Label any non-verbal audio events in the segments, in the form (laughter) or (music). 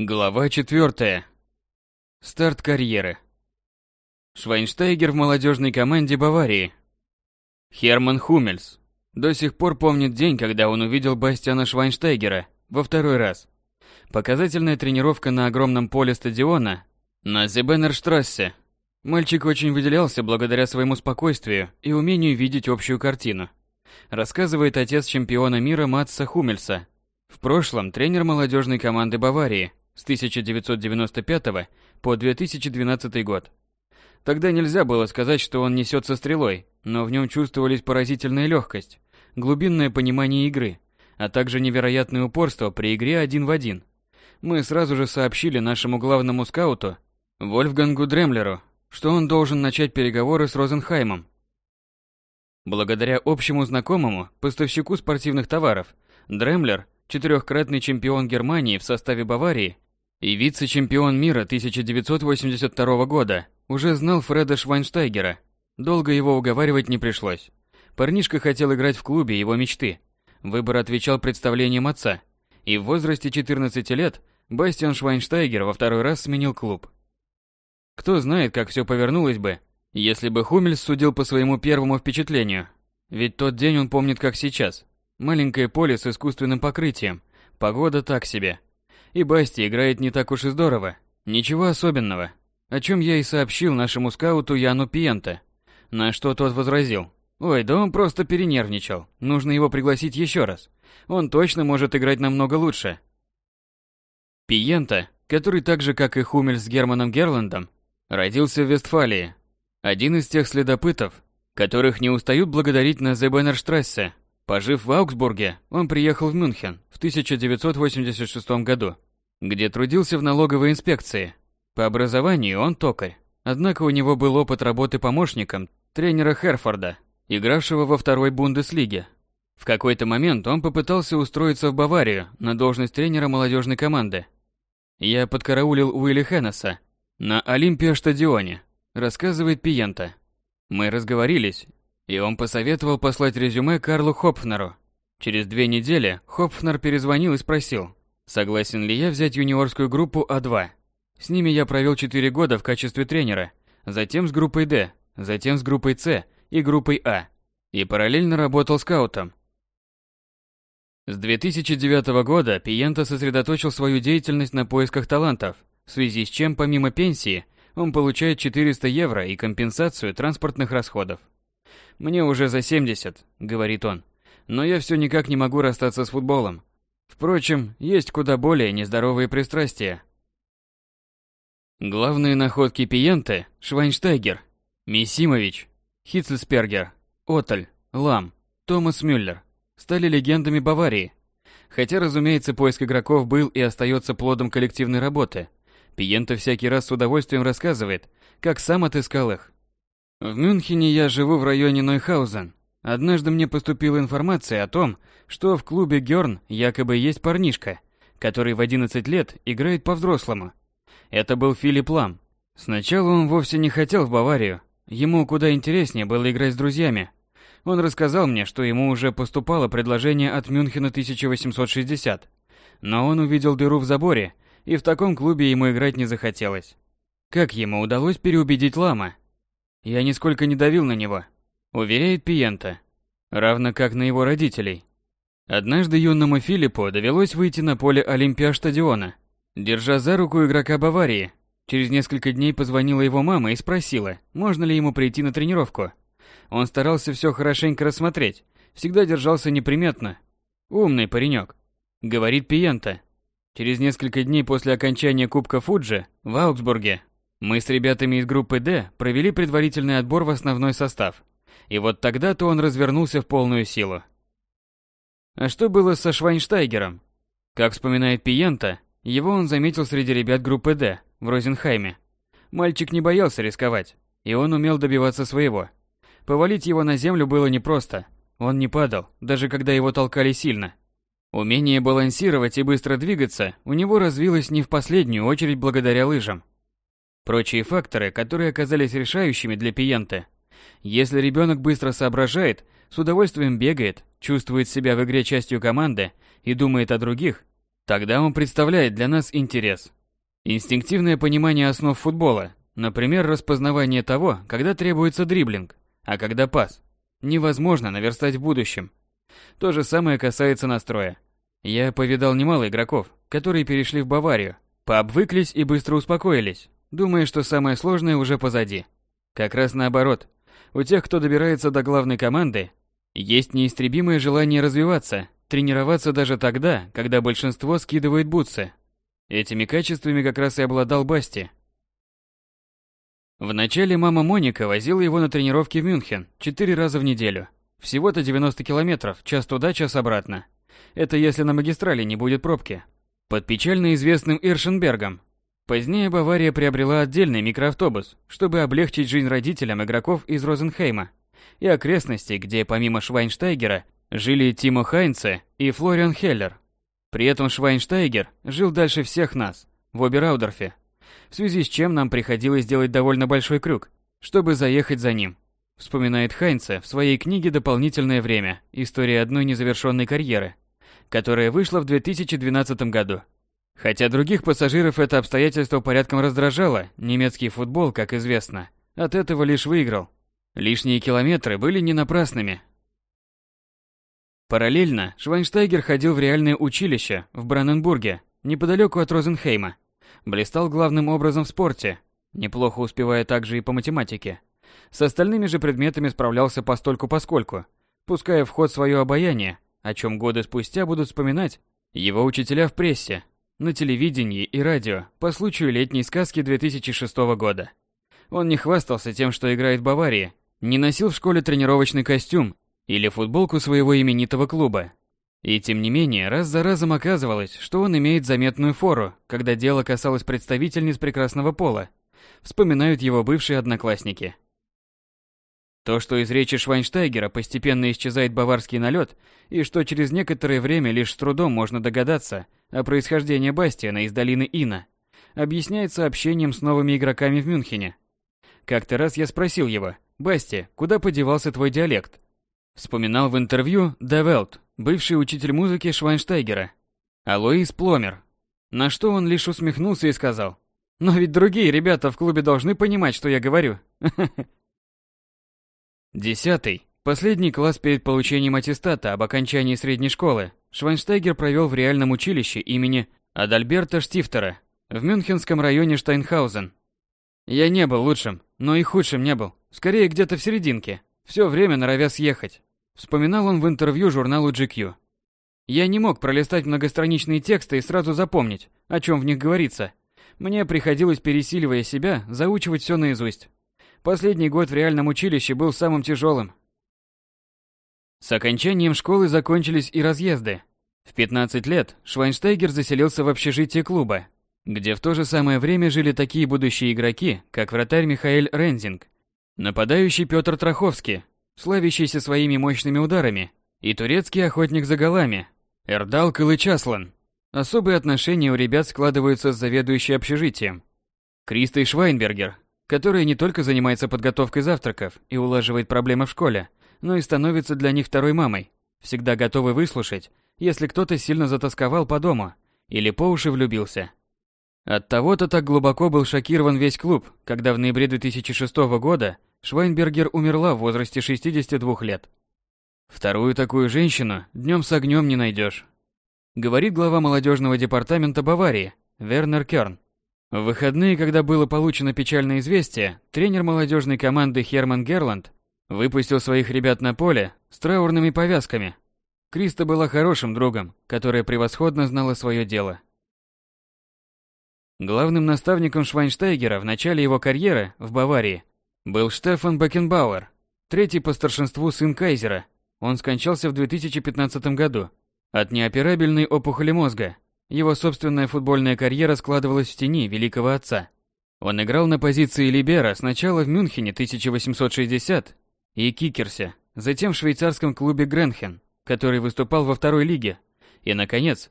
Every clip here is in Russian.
Глава 4. Старт карьеры. Швайнштейгер в молодежной команде Баварии. Херман Хумельс. До сих пор помнит день, когда он увидел Бастиана Швайнштейгера во второй раз. Показательная тренировка на огромном поле стадиона на Зебенерштрассе. Мальчик очень выделялся благодаря своему спокойствию и умению видеть общую картину. Рассказывает отец чемпиона мира Матса Хумельса. В прошлом тренер молодежной команды Баварии – с 1995 по 2012 год. Тогда нельзя было сказать, что он несется стрелой, но в нем чувствовались поразительная легкость, глубинное понимание игры, а также невероятное упорство при игре один в один. Мы сразу же сообщили нашему главному скауту, Вольфгангу Дремлеру, что он должен начать переговоры с Розенхаймом. Благодаря общему знакомому, поставщику спортивных товаров, Дремлер, четырехкратный чемпион Германии в составе Баварии, и вице-чемпион мира 1982 года уже знал Фреда Швайнштайгера. Долго его уговаривать не пришлось. Парнишка хотел играть в клубе его мечты. Выбор отвечал представлениям отца. И в возрасте 14 лет Бастиан Швайнштайгер во второй раз сменил клуб. Кто знает, как все повернулось бы, если бы Хумельс судил по своему первому впечатлению. Ведь тот день он помнит как сейчас. Маленькое поле с искусственным покрытием. Погода так себе. И Басти играет не так уж и здорово. Ничего особенного. О чем я и сообщил нашему скауту Яну Пиенте. На что тот возразил. Ой, да он просто перенервничал. Нужно его пригласить еще раз. Он точно может играть намного лучше. Пиента, который так же, как и Хумель с Германом Герландом, родился в Вестфалии. Один из тех следопытов, которых не устают благодарить на Зебенерштрассе, Пожив в Аугсбурге, он приехал в Мюнхен в 1986 году, где трудился в налоговой инспекции. По образованию он токарь, однако у него был опыт работы помощником тренера Херфорда, игравшего во второй Бундеслиге. В какой-то момент он попытался устроиться в Баварию на должность тренера молодежной команды. Я подкараулил Уилли Хеннесса на Олимпиа-стадионе, рассказывает Пиента. Мы разговорились, и он посоветовал послать резюме Карлу Хопфнеру. Через две недели Хопфнер перезвонил и спросил, согласен ли я взять юниорскую группу А2. С ними я провел 4 года в качестве тренера, затем с группой Д, затем с группой С и группой А, и параллельно работал скаутом. С 2009 года Пиента сосредоточил свою деятельность на поисках талантов, в связи с чем помимо пенсии он получает 400 евро и компенсацию транспортных расходов. «Мне уже за 70», — говорит он. «Но я все никак не могу расстаться с футболом. Впрочем, есть куда более нездоровые пристрастия». Главные находки Пиенте – Швайнштайгер, Мисимович, Хитцельспергер, Отель, Лам, Томас Мюллер – стали легендами Баварии. Хотя, разумеется, поиск игроков был и остается плодом коллективной работы. Пиенте всякий раз с удовольствием рассказывает, как сам отыскал их. В Мюнхене я живу в районе Нойхаузен. Однажды мне поступила информация о том, что в клубе Гёрн якобы есть парнишка, который в 11 лет играет по-взрослому. Это был Филипп Лам. Сначала он вовсе не хотел в Баварию. Ему куда интереснее было играть с друзьями. Он рассказал мне, что ему уже поступало предложение от Мюнхена 1860. Но он увидел дыру в заборе, и в таком клубе ему играть не захотелось. Как ему удалось переубедить Лама, я нисколько не давил на него, уверяет Пиента, равно как на его родителей. Однажды юному Филиппу довелось выйти на поле Олимпиа-стадиона, держа за руку игрока Баварии. Через несколько дней позвонила его мама и спросила, можно ли ему прийти на тренировку. Он старался все хорошенько рассмотреть, всегда держался неприметно. Умный паренек, говорит Пиента. Через несколько дней после окончания Кубка Фуджи в Аугсбурге мы с ребятами из группы D провели предварительный отбор в основной состав. И вот тогда-то он развернулся в полную силу. А что было со Швайнштайгером? Как вспоминает Пиента, его он заметил среди ребят группы D в Розенхайме. Мальчик не боялся рисковать, и он умел добиваться своего. Повалить его на землю было непросто. Он не падал, даже когда его толкали сильно. Умение балансировать и быстро двигаться у него развилось не в последнюю очередь благодаря лыжам. Прочие факторы, которые оказались решающими для пиента. Если ребенок быстро соображает, с удовольствием бегает, чувствует себя в игре частью команды и думает о других, Тогда он представляет для нас интерес. Инстинктивное понимание основ футбола, например, распознавание того, когда требуется дриблинг, а когда пас, невозможно наверстать в будущем. То же самое касается настроя. Я повидал немало игроков, которые перешли в Баварию, пообвыклись и быстро успокоились, думая, что самое сложное уже позади. Как раз наоборот. У тех, кто добирается до главной команды, есть неистребимое желание развиваться, тренироваться даже тогда, когда большинство скидывает бутсы. Этими качествами как раз и обладал Басти. Вначале мама Моника возила его на тренировки в Мюнхен четыре раза в неделю. Всего-то 90 километров, час туда, час обратно. Это если на магистрали не будет пробки. Под печально известным Иршенбергом. Позднее Бавария приобрела отдельный микроавтобус, чтобы облегчить жизнь родителям игроков из Розенхейма и окрестностей, где помимо Швайнштайгера жили Тимо Хайнце и Флориан Хеллер. При этом Швайнштайгер жил дальше всех нас, в Обераудорфе, в связи с чем нам приходилось делать довольно большой крюк, чтобы заехать за ним. Вспоминает Хайнце в своей книге «Дополнительное время. История одной незавершенной карьеры», которая вышла в 2012 году. Хотя других пассажиров это обстоятельство порядком раздражало, немецкий футбол, как известно, от этого лишь выиграл. Лишние километры были не напрасными. Параллельно Швайнштайгер ходил в реальное училище в Браненбурге, неподалеку от Розенхейма. Блистал главным образом в спорте, неплохо успевая также и по математике. С остальными же предметами справлялся постольку-поскольку, пуская в ход свое обаяние, о чем годы спустя будут вспоминать его учителя в прессе, на телевидении и радио по случаю летней сказки 2006 года. Он не хвастался тем, что играет в Баварии, не носил в школе тренировочный костюм или футболку своего именитого клуба. И тем не менее, раз за разом оказывалось, что он имеет заметную фору, когда дело касалось представительниц прекрасного пола, вспоминают его бывшие одноклассники. То, что из речи Швайнштайгера постепенно исчезает баварский налет, и что через некоторое время лишь с трудом можно догадаться о происхождении Бастиана из долины Ина, объясняется общением с новыми игроками в Мюнхене. Как-то раз я спросил его, «Басти, куда подевался твой диалект?» Вспоминал в интервью Die Welt, бывший учитель музыки Швайнштайгера, Алоис Пломер, на что он лишь усмехнулся и сказал, «Но ведь другие ребята в клубе должны понимать, что я говорю». (laughs) Десятый. Последний класс перед получением аттестата об окончании средней школы Швайнштайгер провел в реальном училище имени Адальберта Штифтера в Мюнхенском районе Штайнхаузен. Я не был лучшим, но и худшим не был. Скорее где-то в серединке. Все время норовя съехать. Вспоминал он в интервью журналу GQ. Я не мог пролистать многостраничные тексты и сразу запомнить, о чем в них говорится. Мне приходилось, пересиливая себя, заучивать все наизусть. Последний год в реальном училище был самым тяжелым. С окончанием школы закончились и разъезды. В 15 лет Швайнштейгер заселился в общежитие клуба, где в то же самое время жили такие будущие игроки, как вратарь Михаэль Рензинг, нападающий Петр Траховский, славящийся своими мощными ударами, и турецкий охотник за голами, Эрдал Кылычаслан. Особые отношения у ребят складываются с заведующей общежитием. Кристой Швайнбергер, которая не только занимается подготовкой завтраков и улаживает проблемы в школе, но и становится для них второй мамой, всегда готовой выслушать, если кто-то сильно затасковал по дому или по уши влюбился. От того-то так глубоко был шокирован весь клуб, когда в ноябре 2006 года Швайнбергер умерла в возрасте 62 лет. Вторую такую женщину днем с огнем не найдешь, говорит глава молодежного департамента Баварии Вернер Керн. В выходные, когда было получено печальное известие, тренер молодежной команды Херман Герланд выпустил своих ребят на поле с траурными повязками. Криста была хорошим другом, которая превосходно знала свое дело. Главным наставником Швайнштейгера в начале его карьеры в Баварии был Штефан Бекенбауэр, третий по старшинству сын Кайзера. Он скончался в 2015 году от неоперабельной опухоли мозга – его собственная футбольная карьера складывалась в тени великого отца. Он играл на позиции либера сначала в Мюнхене 1860 и Кикерсе, затем в швейцарском клубе Гренхен, который выступал во второй лиге, и, наконец,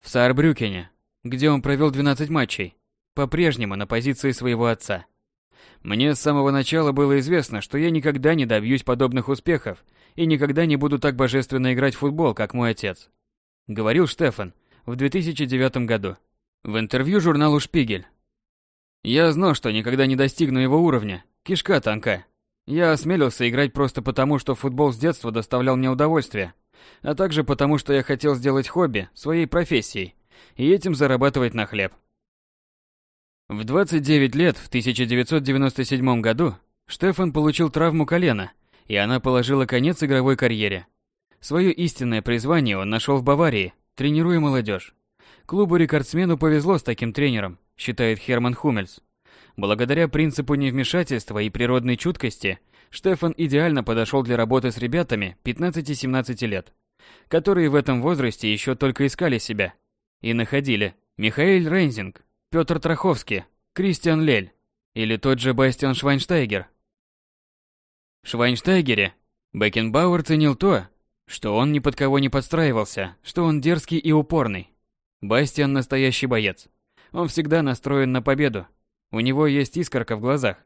в Саарбрюкене, где он провел 12 матчей, по-прежнему на позиции своего отца. Мне с самого начала было известно, что я никогда не добьюсь подобных успехов и никогда не буду так божественно играть в футбол, как мой отец. Говорил Штефан, в 2009 году. В интервью журналу «Шпигель». «Я знал, что никогда не достигну его уровня. Кишка тонка. Я осмелился играть просто потому, что футбол с детства доставлял мне удовольствие, а также потому, что я хотел сделать хобби своей профессией и этим зарабатывать на хлеб. В 29 лет в 1997 году Штефан получил травму колена, и она положила конец игровой карьере. Свое истинное призвание он нашел в Баварии, тренируя молодежь. Клубу-рекордсмену повезло с таким тренером, считает Херман Хумельс. Благодаря принципу невмешательства и природной чуткости, Штефан идеально подошел для работы с ребятами 15-17 лет, которые в этом возрасте еще только искали себя. И находили Михаил Рейнзинг, Петр Траховский, Кристиан Лель или тот же Бастиан Швайнштайгер. В Швайнштайгере Бекенбауэр ценил то, что он ни под кого не подстраивался, что он дерзкий и упорный. Бастиан настоящий боец. Он всегда настроен на победу, у него есть искорка в глазах,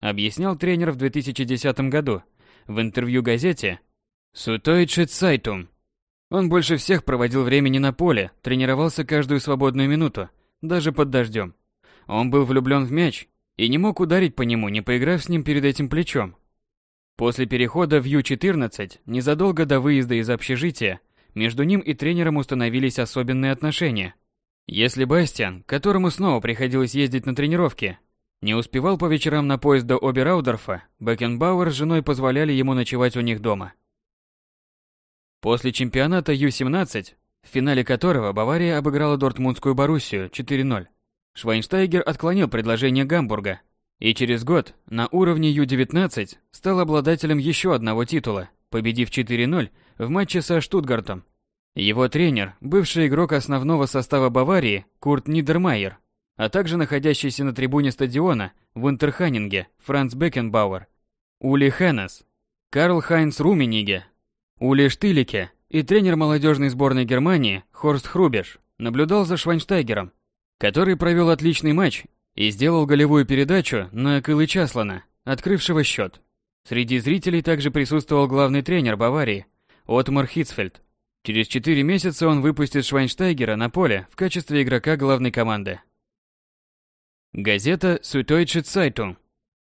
объяснял тренер в 2010 году в интервью газете Süddeutsche Zeitung. Он больше всех проводил времени на поле, тренировался каждую свободную минуту, даже под дождем. Он был влюблен в мяч и не мог ударить по нему, не поиграв с ним перед этим плечом. После перехода в Ю-14, незадолго до выезда из общежития, между ним и тренером установились особенные отношения. Если Бастиан, которому снова приходилось ездить на тренировки, не успевал по вечерам на поезд до Обераудорфа, Бекенбауэр с женой позволяли ему ночевать у них дома. После чемпионата Ю-17, в финале которого Бавария обыграла Дортмундскую Боруссию 4-0, Швайнштайгер отклонил предложение Гамбурга и через год на уровне Ю-19 стал обладателем еще одного титула, победив 4-0 в матче со Штутгартом его тренер, бывший игрок основного состава Баварии Курт Нидермайер, а также находящийся на трибуне стадиона в Интерханинге Франц Бекенбауэр, Ули Хеннес, Карл Хайнц Румениге, Ули Штылике и тренер молодежной сборной Германии Хорст Хрубеш наблюдал за Швайнштайгером, который провел отличный матч и сделал голевую передачу на Кылы Часлана, открывшего счет. Среди зрителей также присутствовал главный тренер Баварии Отмар Хитцфельд. Через 4 месяца он выпустит Швайнштайгера на поле в качестве игрока главной команды. Газета Süddeutsche Zeitung